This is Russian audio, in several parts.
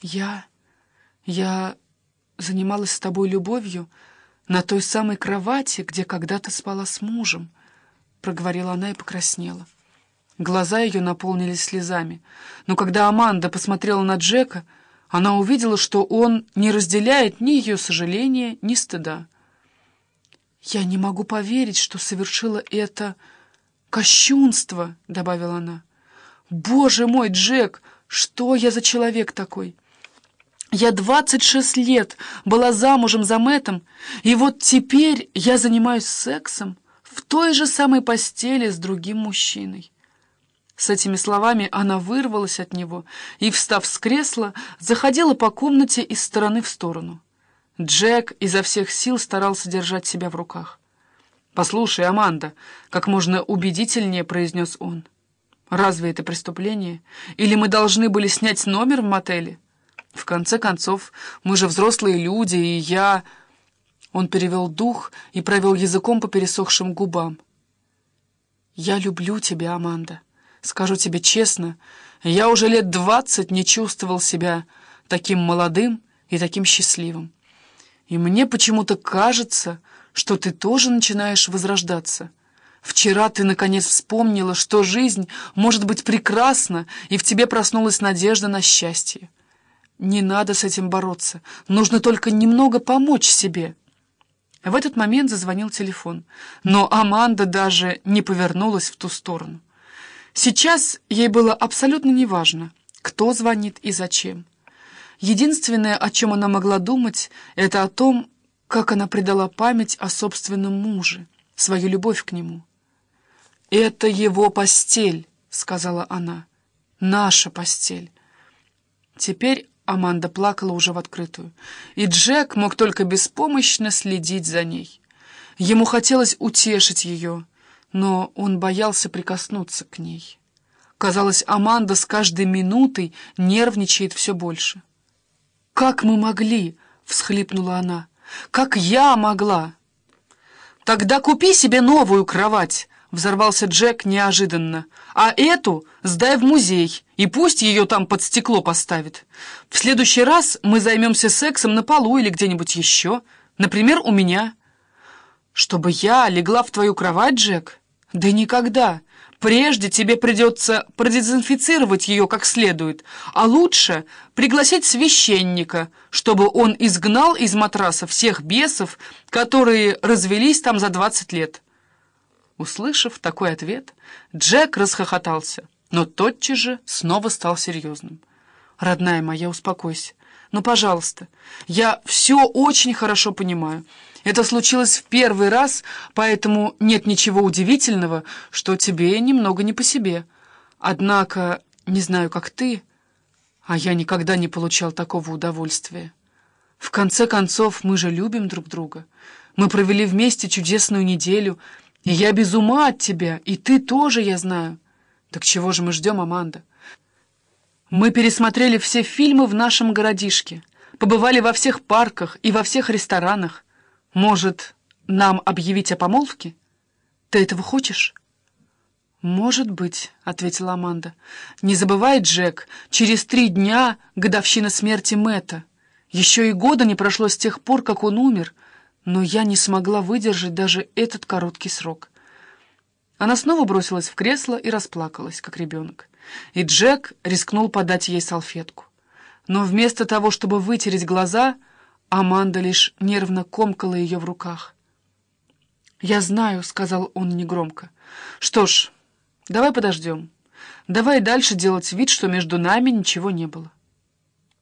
Я... я занималась с тобой любовью на той самой кровати, где когда-то спала с мужем, — проговорила она и покраснела. Глаза ее наполнились слезами. Но когда Аманда посмотрела на Джека, она увидела, что он не разделяет ни ее сожаления, ни стыда. «Я не могу поверить, что совершила это кощунство», — добавила она. «Боже мой, Джек, что я за человек такой?» Я двадцать шесть лет была замужем за Мэттом, и вот теперь я занимаюсь сексом в той же самой постели с другим мужчиной. С этими словами она вырвалась от него и, встав с кресла, заходила по комнате из стороны в сторону. Джек изо всех сил старался держать себя в руках. «Послушай, Аманда», — как можно убедительнее произнес он. «Разве это преступление? Или мы должны были снять номер в мотеле? В конце концов, мы же взрослые люди, и я...» Он перевел дух и провел языком по пересохшим губам. «Я люблю тебя, Аманда». Скажу тебе честно, я уже лет двадцать не чувствовал себя таким молодым и таким счастливым. И мне почему-то кажется, что ты тоже начинаешь возрождаться. Вчера ты, наконец, вспомнила, что жизнь может быть прекрасна, и в тебе проснулась надежда на счастье. Не надо с этим бороться, нужно только немного помочь себе. В этот момент зазвонил телефон, но Аманда даже не повернулась в ту сторону. Сейчас ей было абсолютно неважно, кто звонит и зачем. Единственное, о чем она могла думать, это о том, как она предала память о собственном муже, свою любовь к нему. «Это его постель», — сказала она, — «наша постель». Теперь Аманда плакала уже в открытую, и Джек мог только беспомощно следить за ней. Ему хотелось утешить ее, но он боялся прикоснуться к ней. Казалось, Аманда с каждой минутой нервничает все больше. «Как мы могли?» — всхлипнула она. «Как я могла?» «Тогда купи себе новую кровать!» — взорвался Джек неожиданно. «А эту сдай в музей, и пусть ее там под стекло поставит. В следующий раз мы займемся сексом на полу или где-нибудь еще, например, у меня». «Чтобы я легла в твою кровать, Джек? Да никогда! Прежде тебе придется продезинфицировать ее как следует, а лучше пригласить священника, чтобы он изгнал из матраса всех бесов, которые развелись там за двадцать лет». Услышав такой ответ, Джек расхохотался, но тотчас же снова стал серьезным. «Родная моя, успокойся. Ну, пожалуйста, я все очень хорошо понимаю». Это случилось в первый раз, поэтому нет ничего удивительного, что тебе немного не по себе. Однако, не знаю, как ты, а я никогда не получал такого удовольствия. В конце концов, мы же любим друг друга. Мы провели вместе чудесную неделю, и я без ума от тебя, и ты тоже, я знаю. Так чего же мы ждем, Аманда? Мы пересмотрели все фильмы в нашем городишке, побывали во всех парках и во всех ресторанах. Может, нам объявить о помолвке? Ты этого хочешь?» «Может быть», — ответила Аманда. «Не забывай, Джек, через три дня годовщина смерти Мэтта. Еще и года не прошло с тех пор, как он умер, но я не смогла выдержать даже этот короткий срок». Она снова бросилась в кресло и расплакалась, как ребенок. И Джек рискнул подать ей салфетку. Но вместо того, чтобы вытереть глаза, Аманда лишь нервно комкала ее в руках. «Я знаю», — сказал он негромко. «Что ж, давай подождем. Давай дальше делать вид, что между нами ничего не было».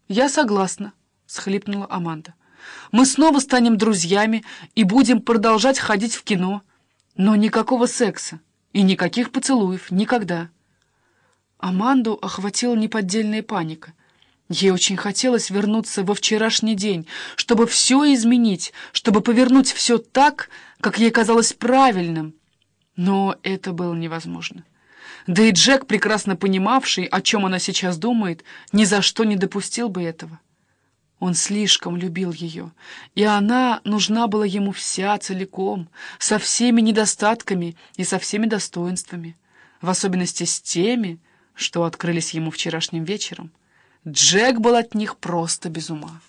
«Я согласна», — схлипнула Аманда. «Мы снова станем друзьями и будем продолжать ходить в кино. Но никакого секса и никаких поцелуев никогда». Аманду охватила неподдельная паника — Ей очень хотелось вернуться во вчерашний день, чтобы все изменить, чтобы повернуть все так, как ей казалось правильным. Но это было невозможно. Да и Джек, прекрасно понимавший, о чем она сейчас думает, ни за что не допустил бы этого. Он слишком любил ее, и она нужна была ему вся целиком, со всеми недостатками и со всеми достоинствами, в особенности с теми, что открылись ему вчерашним вечером. Джек был от них просто без ума.